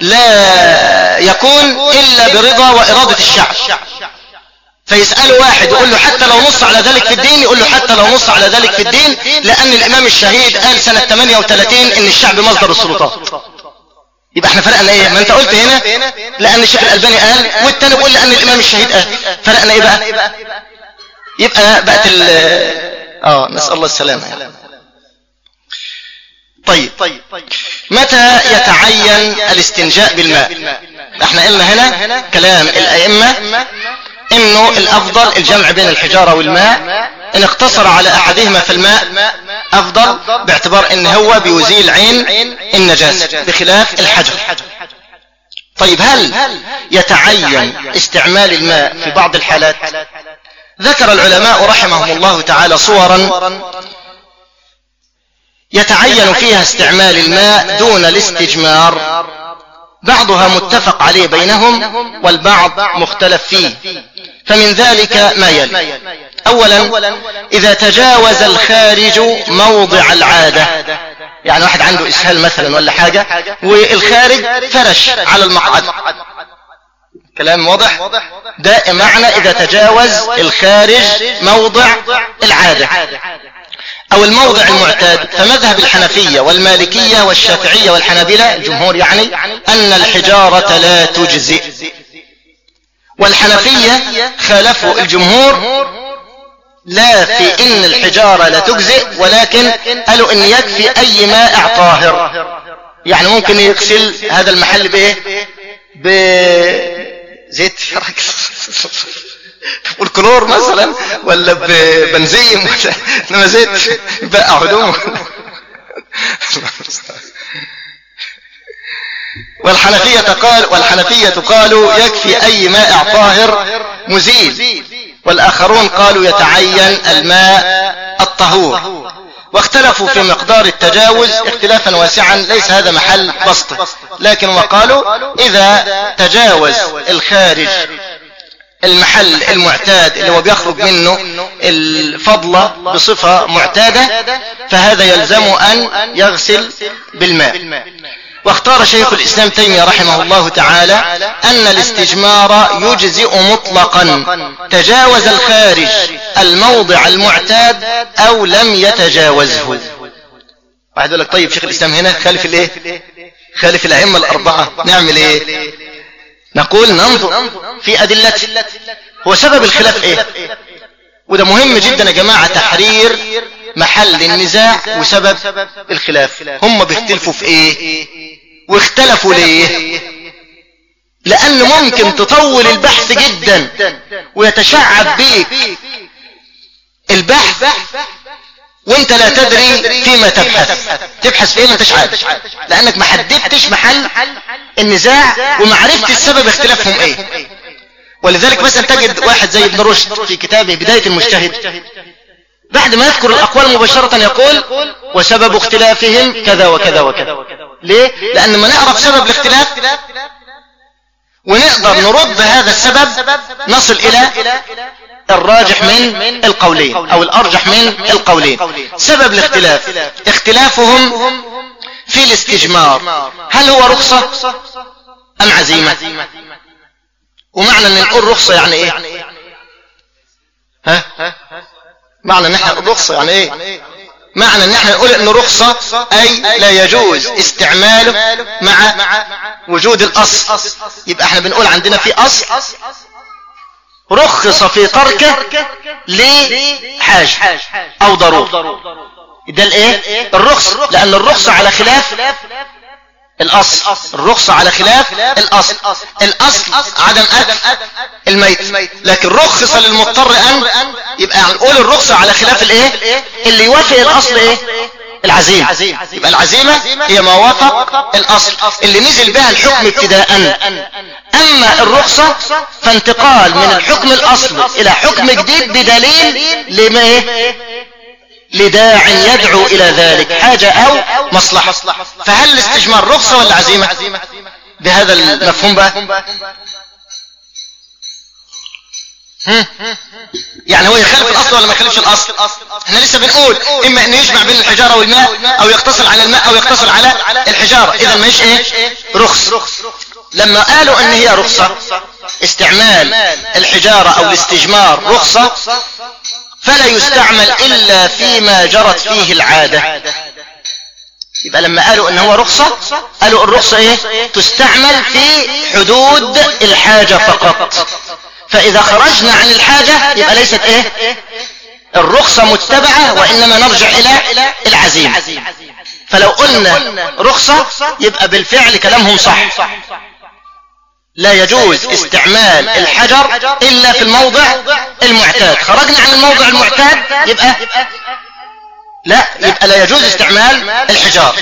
لا يكون إلا برضا وإرادة الشعب. فيسأله واحد يقول له حتى لو نص على ذلك في الدين يقول له حتى لو نص على ذلك في الدين لأن الإمام الشهيد قال سنة 38 إن الشعب مصدر السلطات يبقى إحنا فرقنا إيه؟ ما انت قلت هنا لأن الشيخ الألباني قال والتاني بيقول لأن الإمام الشهيد قال. فرقنا إيه بقى؟ يبقى بقت ال آه نسأل الله السلامة يعني. طيب متى يتعين الاستنجاء بالماء؟ إحنا قلنا هنا كلام الأئمة إنه الأفضل الجمع بين الحجارة والماء إن اقتصر على أحدهما فالماء أفضل باعتبار إن هو بيزيل عين النجاسة بخلاف الحجر. طيب هل يتعين استعمال الماء في بعض الحالات؟ ذكر العلماء رحمهم الله تعالى صورا يتعين فيها استعمال الماء دون الاستجمار. بعضها متفق عليه بينهم والبعض مختلف فيه. فمن ذلك ما يلي. اولا إذا تجاوز الخارج موضع العادة. يعني واحد عنده إسهال مثلا ولا حاجة والخارج فرش على المقعد كلام واضح؟ ده معنى إذا تجاوز الخارج موضع العادة. أو الموضع المعتاد فمذهب الحنفية والمالكية والشافعية والحنابلة الجمهور يعني أن الحجارة لا تجزئ. والحنفية خالفوا الجمهور لا في إن الحجارة لا تجزئ ولكن قالوا إن يكفي أي ماء طاهر. يعني ممكن يغسل هذا المحل بإيه؟ بزيت. والكلور مثلا ولا ببنزين انما زيت بقى هدومه والحنفية قال والحنفية قالوا يكفي أي ماء طاهر مزيل والآخرون قالوا يتعين الماء الطهور واختلفوا في مقدار التجاوز اختلافا واسعا ليس هذا محل بسطه لكن وقالوا إذا تجاوز الخارج المحل المعتاد اللي هو بيخرج منه الفضلة بصفة معتادة فهذا يلزم أن يغسل بالماء. واختار شيخ الإسلام تيمية رحمه الله تعالى أن الاستجمار يجزئ مطلقا تجاوز الخارج الموضع المعتاد أو لم يتجاوزه. واحد يقول لك طيب شيخ الإسلام هنا خالف الإيه؟ خالف الأئمة الأربعة. نعمل إيه؟ نقول ننظر في أدلته هو سبب الخلاف إيه؟ وده مهم جدا يا جماعة تحرير محل النزاع وسبب الخلاف. هم بيختلفوا في إيه؟ واختلفوا ليه؟ لأن ممكن تطول البحث جدا ويتشعب بيك. البحث وانت لا تدري فيما تبحث. تبحث في إيه؟ ما انتش عارف لأنك ما حددتش محل النزاع وما عرفتش سبب اختلافهم إيه. ولذلك مثلا تجد واحد زي ابن رشد في كتابه بداية المجتهد. بعد ما يذكر الأقوال مباشرة يقول وسبب اختلافهم كذا وكذا وكذا. ليه؟ لأن ما نعرف سبب الاختلاف ونقدر نرد هذا السبب نصل إلى الراجح من القولين أو الأرجح من القولين. سبب الاختلاف. اختلافهم في الاستجمار. هل هو رخصة أم عزيمة؟ ومعنى إن نقول رخصة يعني إيه؟ ها؟ معنى إن إحنا رخصة يعني إيه؟ معنى إن إحنا نقول إن رخصة أي لا يجوز استعماله مع وجود الأصل. يبقى إحنا بنقول عندنا في أصل رخص في تركه لحاجة أو ضرورة ده الايه الرخص. لأن الرخصة على خلاف الأصل. الرخصة على خلاف الأصل. الأصل. عدم أكل الميت. لكن رخص للمضطر أن يبقى نقول الرخصة على خلاف الإيه؟ اللي يوافق الأصل إيه؟ العزيمة. يبقى العزيمة هي ما وافق الأصل. اللي نزل بها الحكم ابتداء. أما الرخصة فانتقال من الحكم الأصلي إلى حكم جديد بدليل لما إيه؟ لداع يدعو إلى ذلك. حاجة أو مصلحة. فهل الاستجمار رخصة ولا عزيمة؟ بهذا المفهوم بقى. يعني هو يخالف الأصل ولا ما يخالفش الأصل؟ إحنا لسه بنقول إما إنه يجمع بين الحجارة والماء أو يقتصر على الماء أو يقتصر على الحجارة. إذا ما إيه؟ رخص. لما قالوا إن هي رخصة استعمال الحجارة أو الاستجمار رخصة فلا يستعمل إلا فيما جرت فيه العادة. يبقى لما قالوا إن هو رخصة قالوا الرخصة إيه؟ تستعمل في حدود الحاجة فقط. فإذا خرجنا عن الحاجة يبقى ليست إيه؟ الرخصة متبعة وإنما نرجع إلى العزيمة فلو قلنا رخصة يبقى بالفعل كلامهم صح. لا يجوز استعمال الحجر إلا في الموضع المعتاد. خرجنا عن الموضع المعتاد يبقى لا يبقى لا يجوز استعمال الحجار.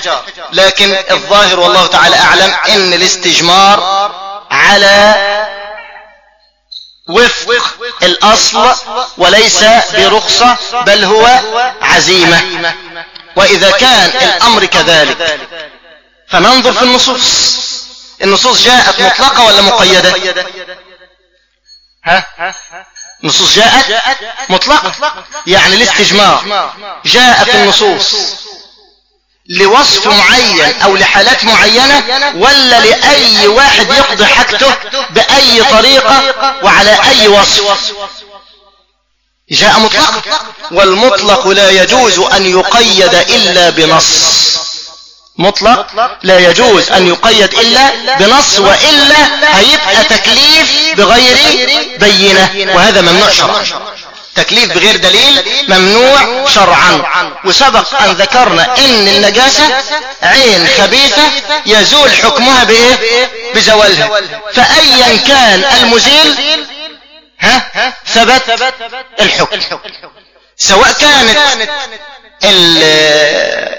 لكن الظاهر والله تعالى أعلم إن الاستجمار على وفق الأصل وليس برخصة بل هو عزيمة. وإذا كان الأمر كذلك فننظر في النصوص. النصوص جاءت مطلقة ولا مقيدة؟ ها؟ النصوص جاءت مطلقة يعني الاستجمار جاء في النصوص. لوصف معين أو لحالات معينة ولا لأي واحد يقضي حاجته بأي طريقة وعلى أي وصف. جاء مطلق؟ والمطلق لا يجوز أن يقيد إلا بنص. مطلق لا يجوز أن يقيد إلا بنص وإلا هيبقى تكليف بغير بينة. وهذا ممنوع شرعا. تكليف بغير دليل ممنوع شرعا. وسبق أن ذكرنا إن النجاسة عين خبيثة يزول حكمها بإيه؟ بزوالها. فأيا كان المزيل ها؟ ثبت الحكم. سواء كانت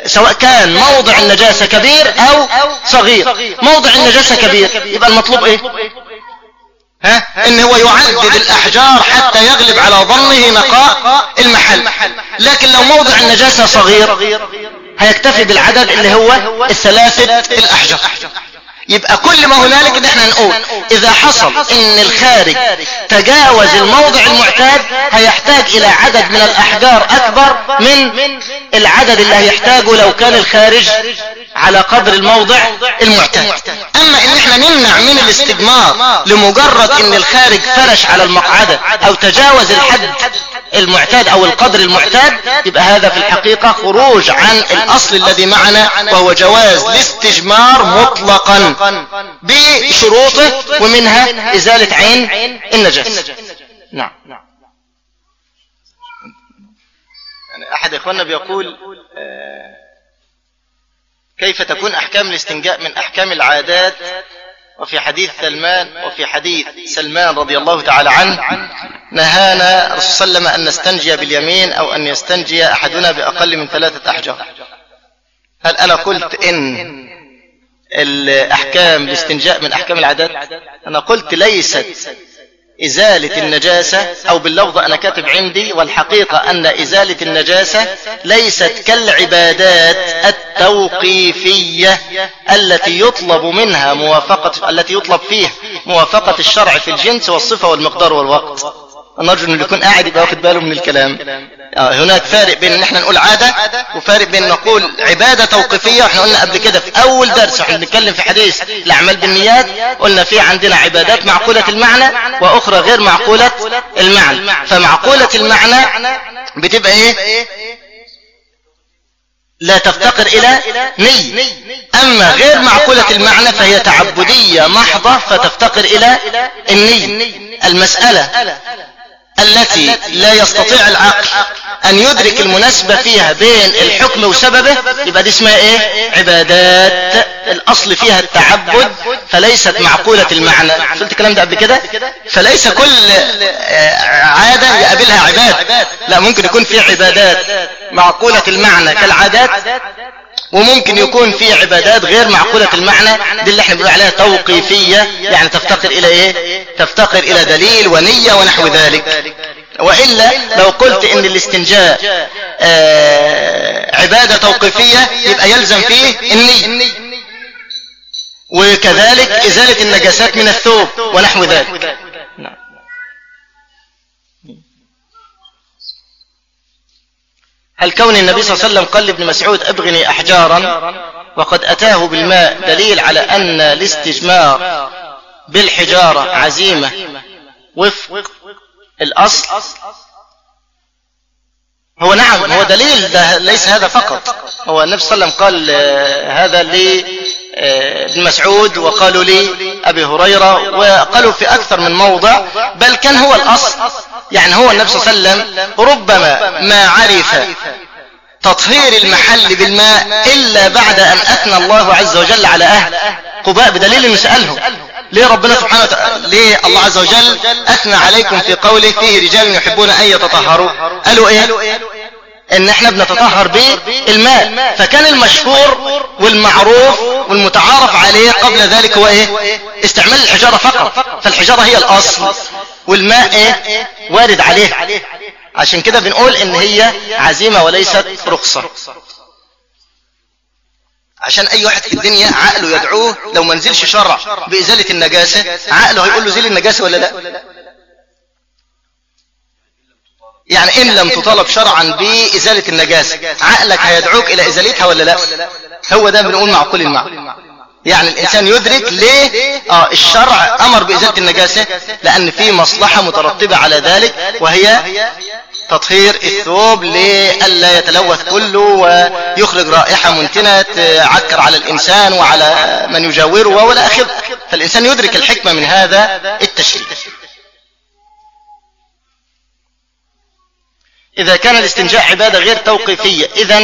سواء كان موضع النجاسة كبير أو صغير. موضع النجاسة كبير. يبقى المطلوب إيه؟ إن هو يعدد الأحجار حتى يغلب على ظنه نقاء المحل. لكن لو موضع النجاسة صغير هيكتفي بالعدد اللي هو الثلاثة الأحجار. يبقى كل ما هنالك ان إحنا نقول. إذا حصل إن الخارج تجاوز الموضع المعتاد هيحتاج إلى عدد من الأحجار أكبر من العدد اللي هيحتاجه لو كان الخارج على قدر الموضع المعتاد. أما إن إحنا نمنع من الاستجمار لمجرد إن الخارج فرش على المقعدة أو تجاوز الحد. المعتاد أو القدر المعتاد يبقى هذا في الحقيقة خروج عن الأصل الذي معنا وهو جواز الاستجمار مطلقا بشروطه ومنها إزالة عين النجاسة نعم. يعني أحد إخواننا بيقول آه كيف تكون أحكام الاستنجاء من أحكام العادات وفي حديث سلمان وفي حديث سلمان رضي الله تعالى عنه نهانا صلى الله أن نستنجي باليمين أو أن يستنجي أحدنا بأقل من ثلاثة أحجار. هل أنا قلت إن الأحكام الاستنجاء من أحكام العادات؟ أنا قلت ليست. إزالة النجاسة أو باللفظ أنا كاتب عندي والحقيقة أن إزالة النجاسة ليست كالعبادات التوقيفية التي يطلب منها موافقة التي يطلب فيها موافقة الشرع في الجنس والصفة والمقدار والوقت. نرجو انه يكون قاعد يبقى واخد باله من الكلام. هناك فارق بين إن إحنا نقول عادة وفارق بين نقول عبادة توقيفية. وإحنا قلنا قبل كده في أول درس وإحنا بنتكلم في حديث الأعمال بالنيات قلنا في عندنا عبادات معقولة المعنى وأخرى غير معقولة المعنى. فمعقولة المعنى بتبقى إيه؟ لا تفتقر إلى ني أما غير معقولة المعنى فهي تعبدية محضة فتفتقر إلى الني المسألة التي لا يستطيع العقل أن يدرك المناسبة فيها بين الحكم وسببه يبقى دي اسمها إيه؟ عبادات. الأصل فيها التعبد فليست معقولة المعنى. قلت الكلام ده قبل كده؟ فليس كل عادة يقابلها عباد. لا ممكن يكون في عبادات معقولة المعنى. كالعادات وممكن يكون في عبادات غير معقولة المعنى دي اللي إحنا بنقول عليها توقيفية. يعني تفتقر إلى إيه؟ تفتقر إلى دليل ونية ونحو ذلك. وإلا لو قلت إن الاستنجاء آه عبادة توقيفية يبقى يلزم فيه النية. وكذلك إزالة النجاسات من الثوب ونحو ذلك. هل كون النبي صلى الله عليه وسلم قال لابن مسعود أبغني أحجارا وقد أتاه بالماء دليل على أن الاستجمار بالحجارة عزيمة؟ وفق الأصل؟ هو نعم هو دليل ده ليس هذا فقط. هو النبي صلى الله عليه وسلم قال هذا لابن مسعود وقالوا لي أبي هريرة وقالوا في أكثر من موضع بل كان هو الأصل يعني هو النبي صلى الله عليه وسلم ربما ما عرف تطهير المحل بالماء إلا بعد أن أثنى الله عز وجل على أهل. قباء بدليل أنه سألهم ليه ربنا سبحانه وتعالى ليه الله عز وجل أثنى عليكم في قوله فيه رجال يحبون أن يتطهروا؟ قالوا إيه؟ إن إحنا بنتطهر بالماء فكان المشهور والمعروف والمتعارف عليه قبل ذلك هو إيه؟ استعمال الحجارة فقط. فالحجارة هي الأصل. والماء إيه؟ وارد عليه. عشان كده بنقول إن هي عزيمة وليست رخصة. عشان أي واحد في الدنيا عقله يدعوه لو ما نزلش شرع بإزالة النجاسة عقله هيقول له زيل النجاسة ولا لا؟ يعني إن لم تطالب شرعا بإزالة النجاسة. عقلك هيدعوك إلى إزالتها ولا لا؟ هو ده بنقول معقول المعنى يعني الإنسان يدرك ليه؟ آه الشرع أمر بإزالة النجاسة لأن في مصلحة مترتبة على ذلك وهي تطهير الثوب لئلا يتلوث كله ويخرج رائحة منتنة تعكر على الإنسان وعلى من يجاوره ولا اخر فالإنسان يدرك الحكمة من هذا التشريع. إذا كان الاستنجاء عبادة غير توقيفية إذا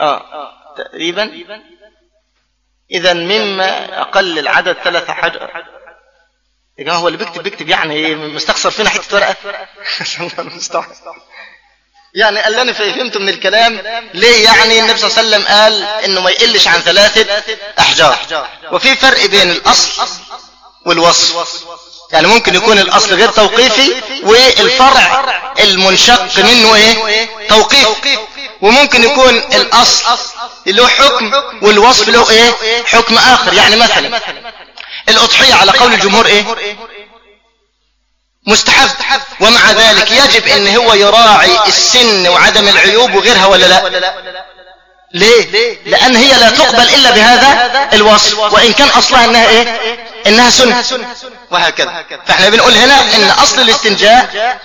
آه تقريبا. إذا مما أقل العدد ثلاثة حجر يا جماعة هو اللي بيكتب بيكتب يعني مستخسر فينا حتة ورقة. يعني قال لنا فهمت من الكلام ليه يعني النبي صلى الله عليه وسلم قال إنه ما يقلش عن ثلاثة أحجار. وفي فرق بين الأصل والوصف. يعني ممكن يكون الأصل غير توقيفي والفرع المنشق منه إيه؟ توقيفي وممكن يكون الأصل له حكم والوصف له إيه؟ حكم آخر. يعني مثلا الأضحية على قول الجمهور إيه؟ مستحب. ومع ذلك يجب إن هو يراعي السن وعدم العيوب وغيرها ولا لا؟ ليه؟ لأن هي لا تقبل إلا بهذا الوصف. وإن كان أصلها إنها إيه؟ إنها سنة. وهكذا. فإحنا بنقول هنا إن أصل الاستنجاء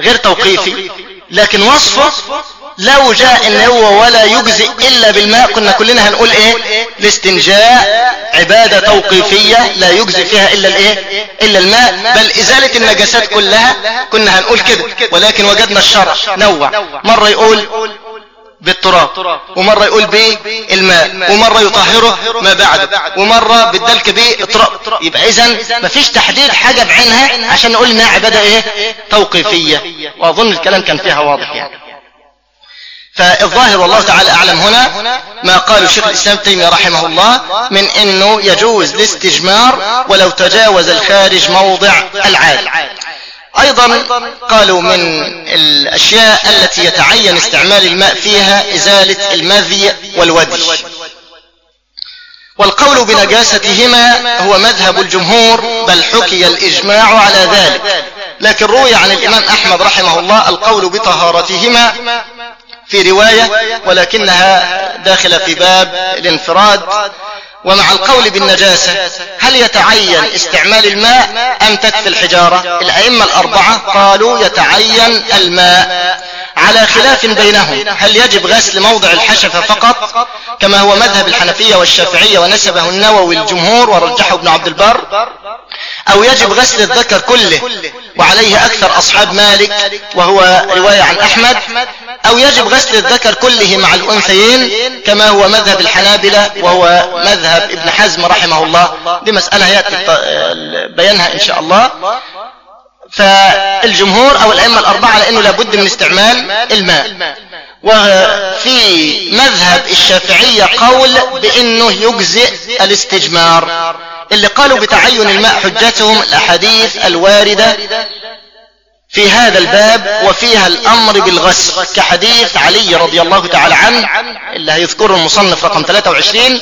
غير توقيفي. لكن وصفه لو جاء إن هو ولا يجزئ إلا بالماء. كنا كلنا هنقول إيه؟ الاستنجاء عبادة توقيفية لا يجزئ فيها إلا الإيه؟ إلا الماء. بل إزالة النجاسات كلها كنا هنقول كده. ولكن وجدنا الشرع. نوع. مرة يقول بالتراب. ومرة يقول بالماء ومرة يطهره ما بعده ومرة بالدلك بالتراب يبقى اذا مفيش تحديد حاجة بعينها عشان نقول إنها عبادة إيه؟ توقيفية. وأظن الكلام كان فيها واضح يعني. فالظاهر والله تعالى أعلم هنا ما قال شيخ الإسلام تيمية رحمه الله من أنه يجوز الاستجمار ولو تجاوز الخارج موضع العاد أيضا قالوا من الأشياء التي يتعين استعمال الماء فيها إزالة المذي والودي. والقول بنجاستهما هو مذهب الجمهور بل حكي الإجماع على ذلك. لكن روي عن الإمام أحمد رحمه الله القول بطهارتهما في رواية ولكنها داخلة في باب الانفراد ومع القول بالنجاسة هل يتعين استعمال الماء أم تكفي الحجارة؟ الأئمة الأربعة قالوا يتعين الماء. على خلاف بينهم هل يجب غسل موضع الحشفة فقط؟ كما هو مذهب الحنفية والشافعية ونسبه النووي الجمهور ورجحه ابن عبد البر. أو يجب غسل الذكر كله وعليه أكثر أصحاب مالك وهو رواية عن أحمد أو يجب غسل الذكر كله مع الأنثيين كما هو مذهب الحنابلة وهو مذهب ابن حزم رحمه الله. دي مسألة يأتي بيانها إن شاء الله. فالجمهور أو الأئمة الأربعة على أنه لابد من استعمال الماء. وفي مذهب الشافعية قول بأنه يجزئ الاستجمار. اللي قالوا بتعين الماء حجتهم الأحاديث الواردة في هذا الباب وفيها الأمر بالغسل. كحديث علي رضي الله تعالى عنه اللي هيذكره المصنف رقم 23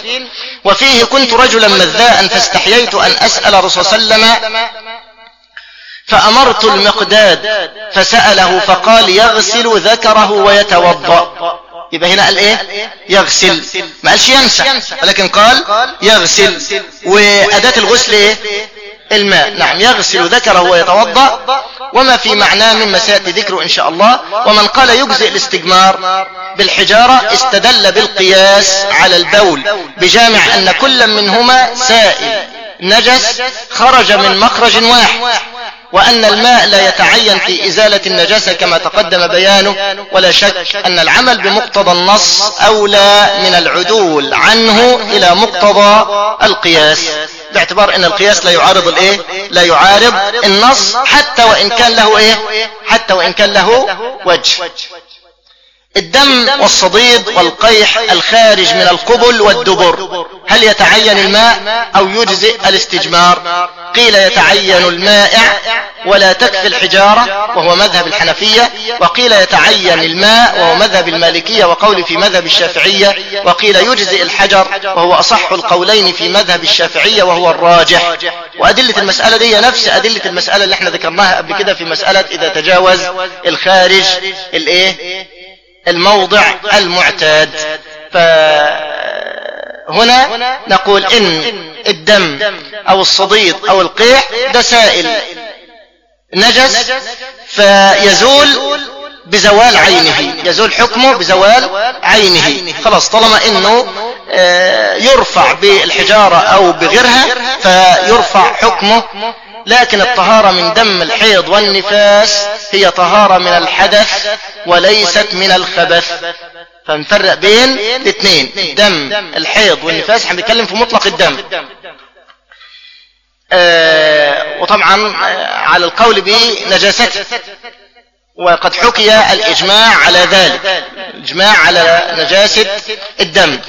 وفيه كنت رجلا مذاء فاستحييت أن أسأل رسول صلى الله عليه وسلم فأمرت المقداد. فسأله فقال يغسل ذكره ويتوضأ. يبقى هنا قال إيه؟ يغسل. ما قالش ينسى. ولكن قال يغسل. وأداة الغسل إيه؟ الماء. نعم يغسل ذكره ويتوضأ. وما في معناه مما سيأتي ذكره إن شاء الله. ومن قال يجزئ الاستجمار بالحجارة استدل بالقياس على البول. بجامع أن كل منهما سائل. نجس خرج من مخرج واحد. وأن الماء لا يتعين في إزالة النجاسة كما تقدم بيانه ولا شك أن العمل بمقتضى النص أولى من العدول عنه إلى مقتضى القياس. باعتبار أن القياس لا يعارض الإيه؟ لا يعارض النص حتى وإن كان له إيه؟ حتى وإن كان له وجه. الدم والصديد والقيح الخارج من القبل والدبر. هل يتعين الماء أو يجزئ الاستجمار؟ قيل يتعين المائع ولا تكفي الحجارة وهو مذهب الحنفية. وقيل يتعين الماء وهو مذهب المالكية وقول في مذهب الشافعية. وقيل يجزئ الحجر وهو أصح القولين في مذهب الشافعية وهو الراجح. وأدلة المسألة دي نفس أدلة المسألة اللي إحنا ذكرناها قبل كده في مسألة إذا تجاوز الخارج الإيه؟ الموضع المعتاد. فهنا نقول إن الدم أو الصديد أو القيح ده سائل نجس فيزول بزوال عينه. يزول حكمه بزوال عينه. خلاص طالما إنه يرفع بالحجارة أو بغيرها فيرفع حكمه. لكن الطهارة من دم الحيض والنفاس هي طهارة من الحدث وليست من الخبث. فنفرق بين الاثنين الدم الحيض والنفاس. إحنا بنتكلم في مطلق الدم. آه وطبعا على القول بنجاسته. وقد حكي الإجماع على ذلك. الإجماع على نجاسة الدم.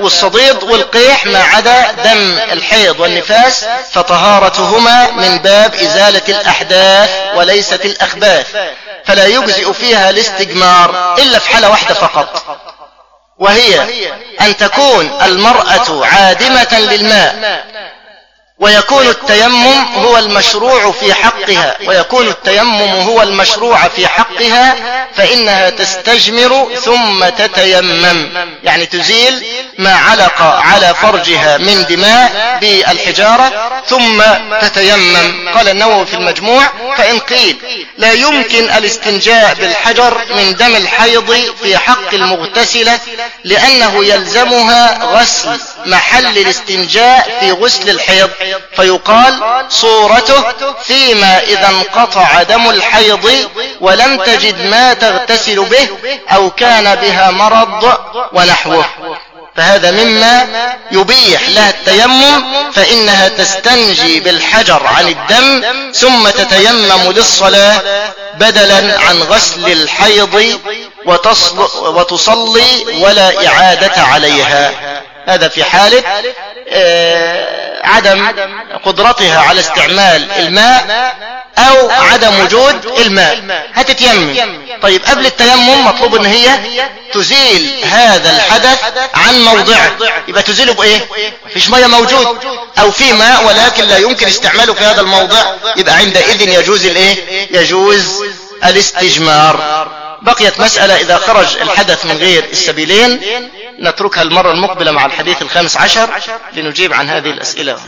والصديد والقيح ما عدا دم الحيض والنفاس فطهارتهما من باب إزالة الأحداث وليست الأخباث. فلا يجزئ فيها الاستجمار إلا في حالة واحدة فقط. وهي أن تكون المرأة عادمة للماء. ويكون التيمم هو المشروع في حقها ويكون التيمم هو المشروع في حقها فإنها تستجمر ثم تتيمم. يعني تزيل ما علق على فرجها من دماء بالحجارة ثم تتيمم. قال النووي في المجموع فإن قيل لا يمكن الاستنجاء بالحجر من دم الحيض في حق المغتسلة لأنه يلزمها غسل محل الاستنجاء في غسل الحيض. فيقال صورته فيما إذا انقطع دم الحيض ولم تجد ما تغتسل به أو كان بها مرض ونحوه. فهذا مما يبيح لها التيمم فإنها تستنجي بالحجر عن الدم ثم تتيمم للصلاة بدلا عن غسل الحيض وتصلي ولا إعادة عليها. هذا في حالة آه، عدم قدرتها على استعمال الماء أو عدم وجود الماء. هتتيمم طيب قبل التيمم مطلوب إن هي تزيل هذا الحدث عن موضعه. يبقى تزيله بإيه؟ فيش مية موجود أو في ماء ولكن لا يمكن استعماله في هذا الموضع. يبقى عندئذ يجوز الإيه؟ يجوز الاستجمار. بقيت مسألة إذا خرج الحدث من غير السبيلين نتركها المرة المقبلة مع الحديث الخامس عشر لنجيب عن هذه الأسئلة.